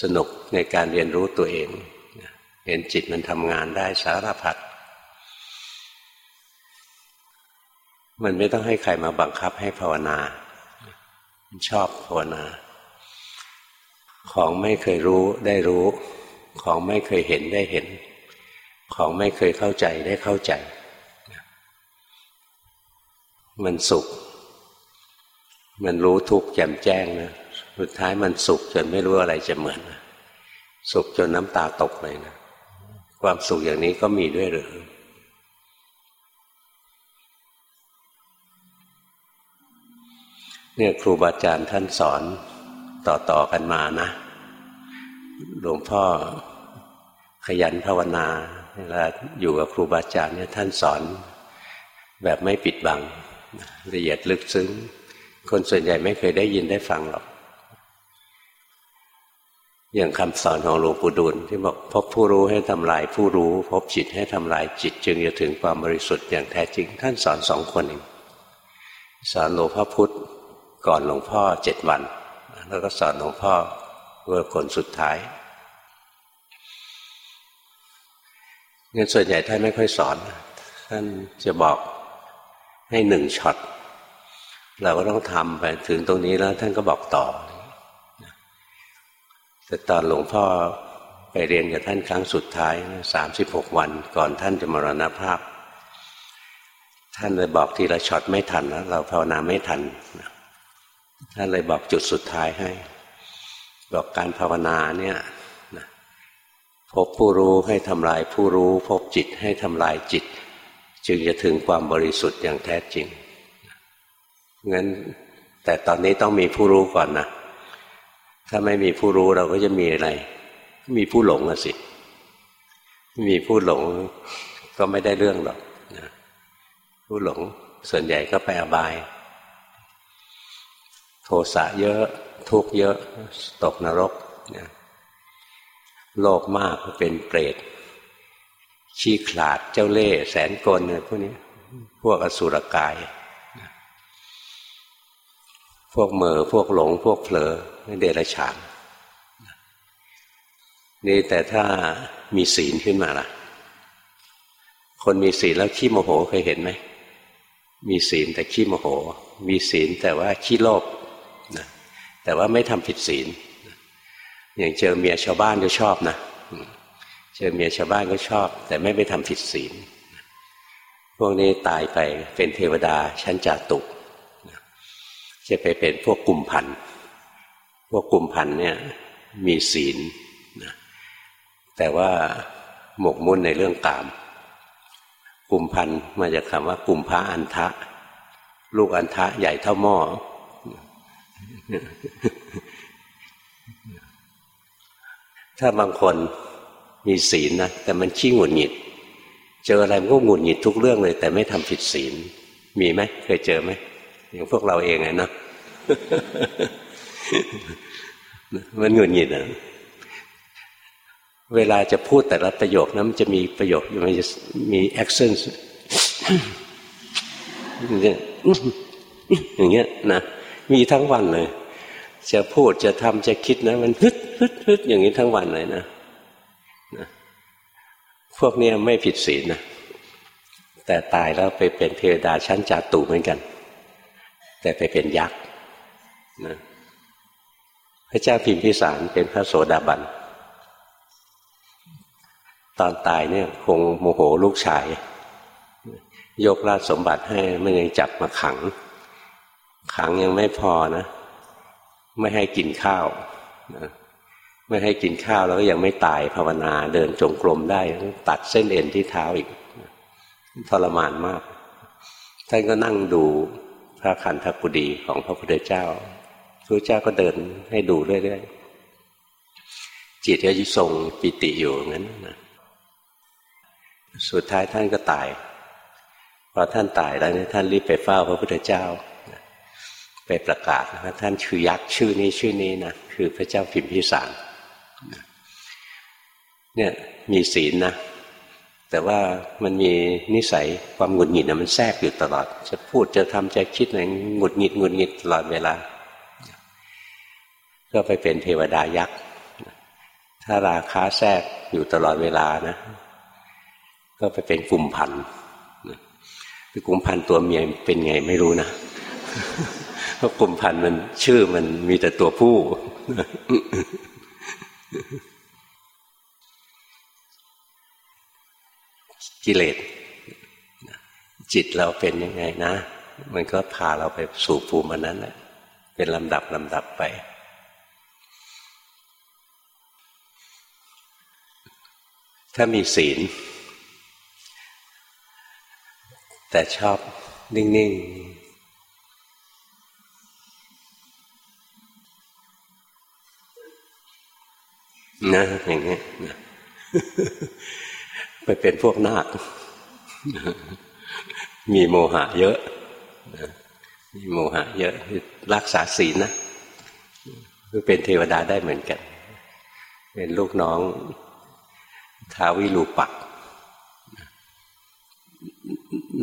สนุกในการเรียนรู้ตัวเองเห็นจิตมันทำงานได้สารพัดมันไม่ต้องให้ใครมาบังคับให้ภาวนา ชอบภาวนา ของไม่เคยรู้ได้รู้ ของไม่เคยเห็นได้เห็น ของไม่เคยเข้าใจได้เข้าใจ มันสุข มันรู้ทุกข์แจ่มแจ้งนะสุดท้ายมันสุขจนไม่รู้อะไรจะเหมือน สุขจนน้ำตาตกเลยนะ ความสุขอย่างนี้ก็มีด้วยหรือ เนี่ยครูบาอาจารย์ท่านสอนต่อๆกันมานะ หลวงพ่อขยันภาวนาเวลาอยู่กับครูบาอาจารย์เนี่ยท่านสอนแบบไม่ปิดบัง ละเอียดลึกซึ้ง คนส่วนใหญ่ไม่เคยได้ยินได้ฟังหรอก อย่างคำสอนของหลวงปู่ดูลที่บอกพบผู้รู้ให้ทำลายผู้รู้ พบจิตให้ทำลายจิต จึงจะถึงความบริสุทธิ์อย่างแท้จริง ท่านสอนสองคนเองสอนหลวงพ่อพุธ ก่อนหลวงพ่อเจ็ดวัน แล้วก็สอนหลวงพ่อเมื่อคนสุดท้ายเงินส่วนใหญ่ท่านไม่ค่อยสอน ท่านจะบอกให้หนึ่งช็อตเราก็ต้องทำไปถึงตรงนี้แล้วท่านก็บอกต่อ แต่ตอนหลวงพ่อไปเรียนกับท่านครั้งสุดท้ายสามสิบหกวัน ก่อนท่านจะมรณภาพ ท่านเลยบอกทีละช็อตไม่ทันนะเราภาวนาไม่ทัน ท่านเลยบอกจุดสุดท้ายให้ บอกการภาวนาเนี่ยพบผู้รู้ให้ทำลายผู้รู้ พบจิตให้ทำลายจิต จึงจะถึงความบริสุทธิ์อย่างแท้จริงงั้นแต่ตอนนี้ต้องมีผู้รู้ก่อนนะถ้าไม่มีผู้รู้เราก็จะมีอะไร มีผู้หลงอะสิมีผู้หลงก็ไม่ได้เรื่องหรอกนะผู้หลงส่วนใหญ่ก็ไปอบาย โทสะเยอะทุกเยอะ ตกนรกนะโลภมากเป็นเปรตชี้ขลาดเจ้าเล่ห์แสนกลเนี่ยพวกนี้ พวกอสุรกาย พวกเมอพวกหลง พวกเผลอเดรัจฉานนี่แต่ถ้ามีศีลขึ้นมาล่ะ คนมีศีลแล้วขี้โมโหเคยเห็นไหม มีศีลแต่ขี้โมโห มีศีลแต่ว่าขี้โลภ แต่ว่าไม่ทำผิดศีล อย่างเจอเมียชาวบ้านก็ชอบนะ เจอเมียชาวบ้านก็ชอบ แต่ไม่ไปทำผิดศีล พวกนี้ตายไปเป็นเทวดาชั้นจาตุ จะไปเป็นพวกกลุ่มพัน พวกกลุ่มพันเนี่ยมีศีลนะแต่ว่าหมกมุ่นในเรื่องกามกลุ่มพันมาจากคำว่า กลุ่มพระอันทะ ลูกอันทะใหญ่เท่าหม้อ ถ้าบางคนมีศีลนะแต่มันขี้หงุดหงิด เจออะไรมันก็หงุดหงิดทุกเรื่องเลย แต่ไม่ทำผิดศีล มีไหมเคยเจอไหมอย่างพวกเราเองไงนะมันหงุดหงิดอะเวลาจะพูดแต่ละประโยคนั้นมันจะมีประโยคมันจะมีแอคเซนต์อย่างเงี้ยนะ มีทั้งวันเลย จะพูดจะทำจะคิดนะ มันฮึดฮึดฮึดอย่างนี้ทั้งวันเลยนะนะพวกนี้ไม่ผิดศีลนะแต่ตายแล้วไปเป็นเทวดาชั้นจาตุเหมือนกัน แต่ไปเป็นยักษ์นะพระเจ้าพิมพิสารเป็นพระโสดาบัน ตอนตายเนี่ยคงโมโหลูกชาย ยกราชสมบัติให้ไม่ยังจับมาขัง ขังยังไม่พอนะ ไม่ให้กินข้าวนะไม่ให้กินข้าวแล้วก็ยังไม่ตายภาวนา เดินจงกรมได้ ตัดเส้นเอ็นที่เท้าอีกทรมานมากท่านก็นั่งดูพระขันธกุฎีของพระพุทธเจ้าพระเจ้าก็เดินให้ดูเรื่อยๆจิตก็ทรงปิติอยู่งั้นนะสุดท้ายท่านก็ตายพอท่านตายแล้วนี่ท่านรีบไปเฝ้าพระพุทธเจ้า ไปประกาศว่าท่านคือยักษ์ชื่อนี้ชื่อนี้นะคือพระเจ้าพิมพิสารเนี่ยมีศีลนะแต่ว่ามันมีนิสัยความหงุดหงิดนะมันแทรกอยู่ตลอด จะพูดจะทำจะคิดอะไรหงุดหงิดหงุดหงิดตลอดเวลา ก็ไปเป็นเทวดายักษ์ถ้าราคาแทรกอยู่ตลอดเวลานะ ก็ไปเป็นกลุ่มพันธุ์กลุ่มพันธุ์ตัวเมียเป็นไงไม่รู้นะ เพราะกลุ่มพันธุ์มันชื่อมันมีแต่ตัวผู้ กิเลสจิตเราเป็นยังไงนะ มันก็พาเราไปสู่ภูมินั้นแหละเป็นลำดับลำดับไป ถ้ามีศีล แต่ชอบนิ่ง ๆ นะอย่างนี้ไปเป็นพวกนาคมีโมหะเยอะมีโมหะเยอะรักษาศีลนะคือเป็นเทวดาได้เหมือนกัน เป็นลูกน้องทาวิลูปัก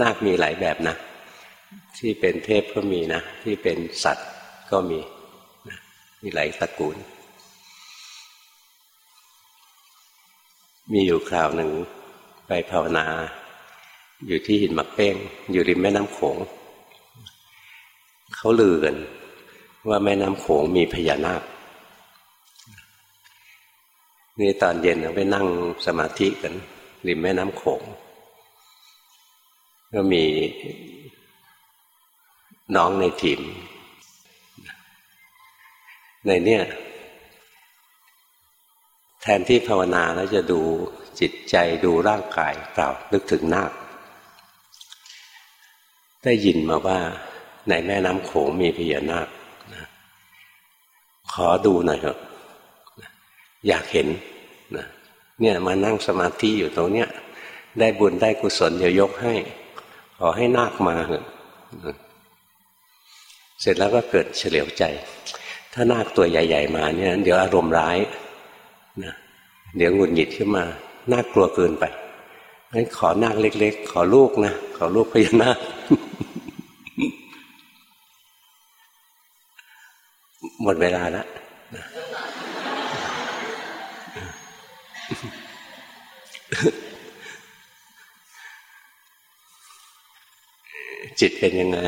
นาคมีหลายแบบนะ ที่เป็นเทพก็มีนะ ที่เป็นสัตว์ก็มีมีหลายตระกูล มีอยู่คราวหนึ่งไปภาวนา อยู่ที่หินมักเป้ง อยู่ริมแม่น้ำโขง เขาลือกัน ว่าแม่น้ำโขงมีพญานาคนี่ตอนเย็นไปนั่งสมาธิกัน ริมแม่น้ำโขง ก็มีน้องในทีม ในเนี่ย แทนที่ภาวนาแล้วจะดูจิตใจดูร่างกายเปล่านึกถึงนาคได้ยินมาว่าในแม่น้ำโขงมีพญานาคขอดูหน่อยเถอะอยากเห็นนะเนี่ยมานั่งสมาธิอยู่ตรงเนี้ย ได้บุญได้กุศลเดี๋ยวยกให้ ขอให้นาคมาเถอะเสร็จแล้วก็เกิดเฉลียวใจ ถ้านาคตัวใหญ่ ๆ มาเนี่ย เดี๋ยวอารมณ์ร้าย นะเดี๋ยวหงุดหงิดขึ้นมา น่ากลัวเกินไปงั้นขอนาคเล็ก ๆ ขอลูกนะ ขอลูกพญานาคหมดเวลาแล้วจิตเป็นยังไง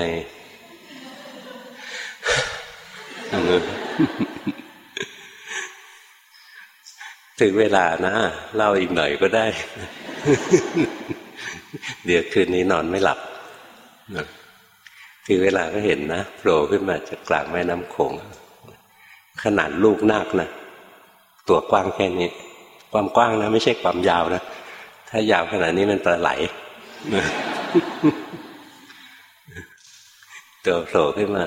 ถึงเวลานะเล่าอีกหน่อยก็ได้ เดี๋ยวคืนนี้นอนไม่หลับถึงเวลาก็เห็นนะโผล่ขึ้นมาจากกลางแม่น้ำโขงขนาดลูกนาคนะตัวกว้างแค่นี้ ความกว้างนะไม่ใช่ความยาวนะ ถ้ายาวขนาดนี้มันปลาไหลตัวโผล่ขึ้นมา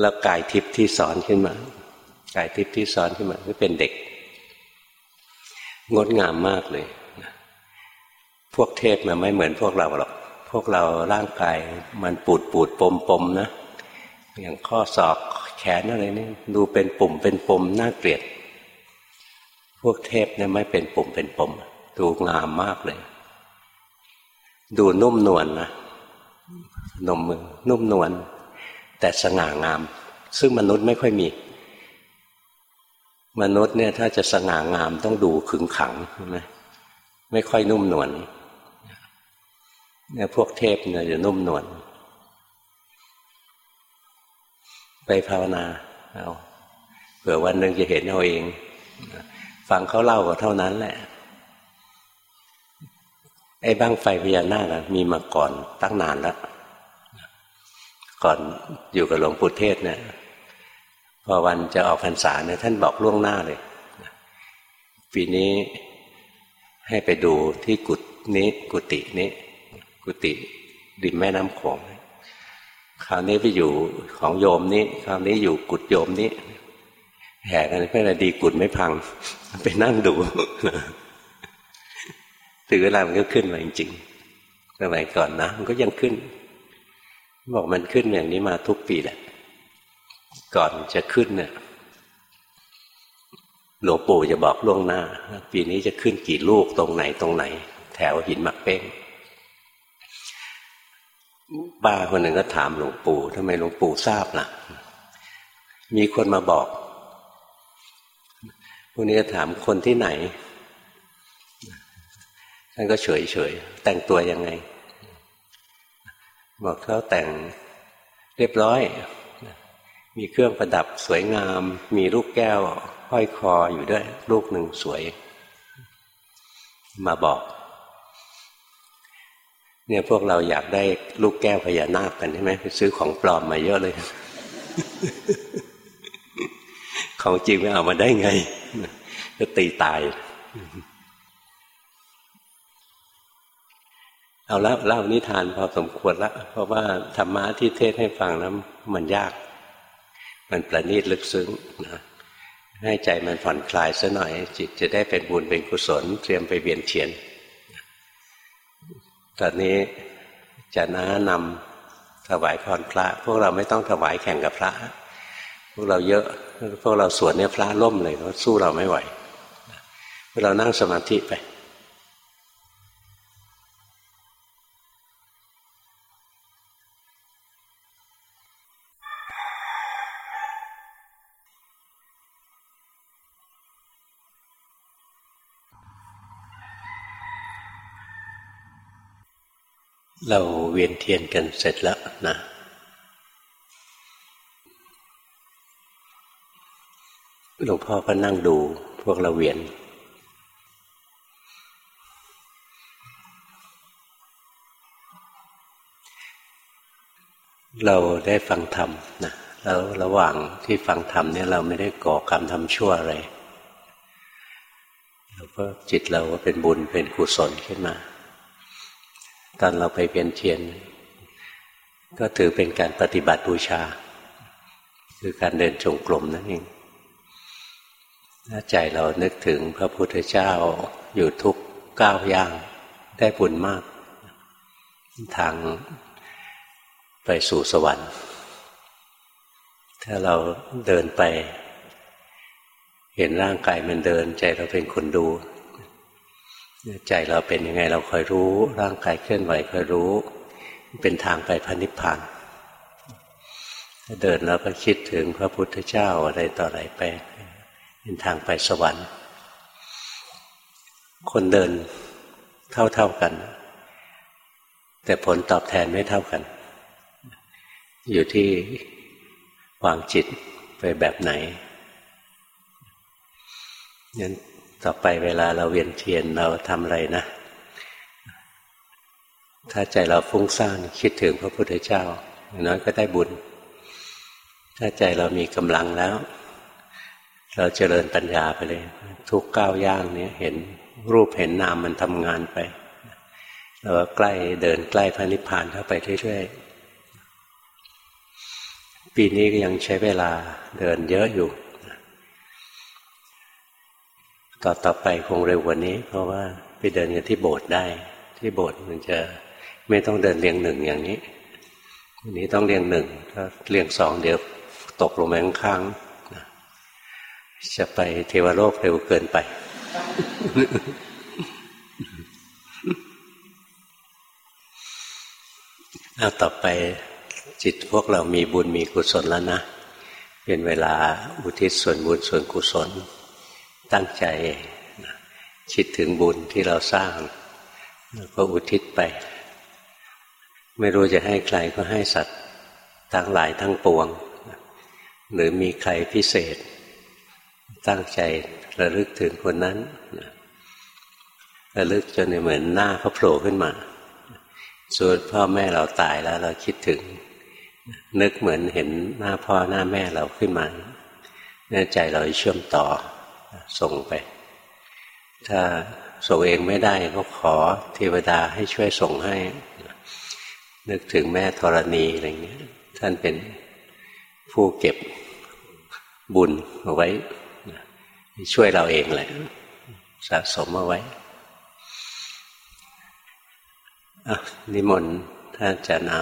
แล้วกายทิพย์ที่สอนขึ้นมา กายทิพย์ที่ซ้อนขึ้นมาก็เป็นเด็ก งดงามมากเลยพวกเทพมันไม่เหมือนพวกเราหรอก พวกเราร่างกายมันปูดปูดปมปมนะ อย่างข้อศอกแขนอะไรนี่ดูเป็นปุ่มเป็นปมน่าเกลียด พวกเทพเนี่ยไม่เป็นปุ่มเป็นปม ดูงามมากเลย ดูนุ่มนวลนนะนมมือนุ่มนวลแต่สง่างาม ซึ่งมนุษย์ไม่ค่อยมี มนุษย์เนี่ยถ้าจะสง่างามต้องดูขึงขังใช่ไหมไม่ค่อยนุ่มนวลเนี่ยพวกเทพเนี่ยจะนุ่มนวลไปภาวนาเอาเผื่อวันหนึ่งจะเห็นเอาเอง ฟังเขาเล่าก็เท่านั้นแหละ ไอ้บ้างไฟพญานาคมีมาก่อนตั้งนานแล้วก่อนอยู่กับหลวงปู่เทศเนี่ย พอวันจะออกพรรษาเนี่ยท่านบอกล่วงหน้าเลย ปีนี้ให้ไปดูที่กุฏนี้ กุฏินี้ กุฏิริมแม่น้ำโขงคราวนี้ไปอยู่ของโยมนี้คราวนี้อยู่กุฏโยมนี้แห่กันเพื่อดีกุฏไม่พัง ไปนั่งดูถึงเวลามันก็ขึ้นมาจริงๆสมัยก่อนนะมันก็ยังขึ้น บอกมันขึ้นอย่างนี้มาทุกปีแหละ ก่อนจะขึ้นเนี่ยหลวงปู่จะบอกล่วงหน้า ปีนี้จะขึ้นกี่ลูกตรงไหนตรงไหน แถวหินมักเป้งป้าคนหนึ่งก็ถามหลวงปู่ทำไมหลวงปู่ทราบล่ะ มีคนมาบอกพวกนี้ก็ถามคนที่ไหนท่านก็เฉยเฉยแต่งตัวยังไง บอกเขาแต่งเรียบร้อย มีเครื่องประดับสวยงาม มีลูกแก้วห้อยคออยู่ด้วย ลูกหนึ่งสวย มาบอก เนี่ยพวกเราอยากได้ลูกแก้วพญานาคกันใช่ไหมไปซื้อของปลอมมาเยอะเลย ของจริงไม่เอามาได้ไงก็ตีตาย เอาแล้วเล่านิทานพอสมควรล้วเพราะว่าธรรมะที่เทศให้ฟังนั้นมันยาก มันประณีตลึกซึ้งนะให้ใจมันผ่อนคลายซะหน่อย จิตจะได้เป็นบุญเป็นกุศล เตรียมไปเวียนเทียน ตอนนี้จะน้านำถวายพรพระ พวกเราไม่ต้องถวายแข่งกับพระ พวกเราเยอะ พวกเราสวดเนี่ยพระล่มเลยเขาสู้เราไม่ไหวเรานั่งสมาธิไป เราเวียนเทียนกันเสร็จแล้วนะหลวงพ่อก็นั่งดูพวกเราเวียน เราได้ฟังธรรมนะแล้วระหว่างที่ฟังธรรมเนี่ยเราไม่ได้ก่อกรรมทำชั่วอะไรแล้วก็จิตเราก็เป็นบุญเป็นกุศลขึ้นมา ตอนเราไปเวียนเทียน ก็ถือเป็นการปฏิบัติบูชา คือการเดินจงกรมนั่นเองถ้าใจเรานึกถึงพระพุทธเจ้าอยู่ทุกก้าวย่างได้บุญมาก ทางไปสู่สวรรค์ ถ้าเราเดินไป เห็นร่างกายมันเดิน ใจเราเป็นคนดู ใจเราเป็นยังไงเราคอยรู้ ร่างกายเคลื่อนไหวคอยรู้ เป็นทางไปพระนิพพานเดินแล้วก็คิดถึงพระพุทธเจ้าอะไรต่ออะไรไป เป็นทางไปสวรรค์ คนเดินเท่าเท่ากัน แต่ผลตอบแทนไม่เท่ากัน อยู่ที่วางจิตไปแบบไหนงั้น ต่อไปเวลาเราเวียนเทียนเราทำอะไรนะ ถ้าใจเราฟุ้งซ่านคิดถึงพระพุทธเจ้าอย่างน้อยก็ได้บุญ ถ้าใจเรามีกำลังแล้ว เราเจริญปัญญาไปเลย ทุกก้าวย่างนี้เห็นรูปเห็นนามมันทำงานไปเราก็ใกล้เดินใกล้พระนิพพานเข้าไปเรื่อยๆปีนี้ก็ยังใช้เวลาเดินเยอะอยู่ ต่อต่อไปคงเร็วกว่านี้ เพราะว่าไปเดินกันที่โบสถ์ได้ ที่โบสถ์มันจะไม่ต้องเดินเรียงหนึ่งอย่างนี้วันนี้ต้องเรียงหนึ่งถ้าเรียงสองเดี๋ยวตกลงไปข้างจะไปเทวโลกเร็วเกินไป เอาต่อไปจิตพวกเรามีบุญมีกุศลแล้วนะ เป็นเวลาอุทิศส่วนบุญส่วนกุศล ตั้งใจคิดถึงบุญที่เราสร้างแล้วก็อุทิศไป ไม่รู้จะให้ใครก็ให้สัตว์ทั้งหลายทั้งปวง หรือมีใครพิเศษ ตั้งใจระลึกถึงคนนั้นระลึกจนเหมือนหน้าเขาโผล่ขึ้นมาส่วนพ่อแม่เราตายแล้วเราคิดถึง นึกเหมือนเห็นหน้าพ่อหน้าแม่เราขึ้นมาแน่ใจเราเชื่อมต่อ ส่งไป ถ้าส่งเองไม่ได้ก็ขอเทวดาให้ช่วยส่งให้ นึกถึงแม่ธรณีอะไรเงี้ย ท่านเป็นผู้เก็บบุญเอาไว้ ช่วยเราเองแหละสะสมเอาไว้นิมนต์ท่านจนะ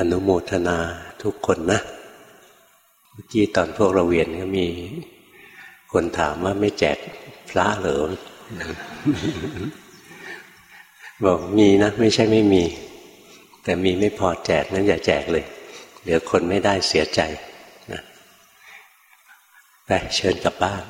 อนุโมทนาทุกคนนะเมื่อกี้ตอนพวกเราเวียนก็มีคนถามว่าไม่แจกพระเหรอบอกมีนะ ไม่ใช่ไม่มี แต่มีไม่พอแจกนั้นอย่าแจกเลย เดี๋ยวคนไม่ได้เสียใจนะไปเชิญกลับบ้าน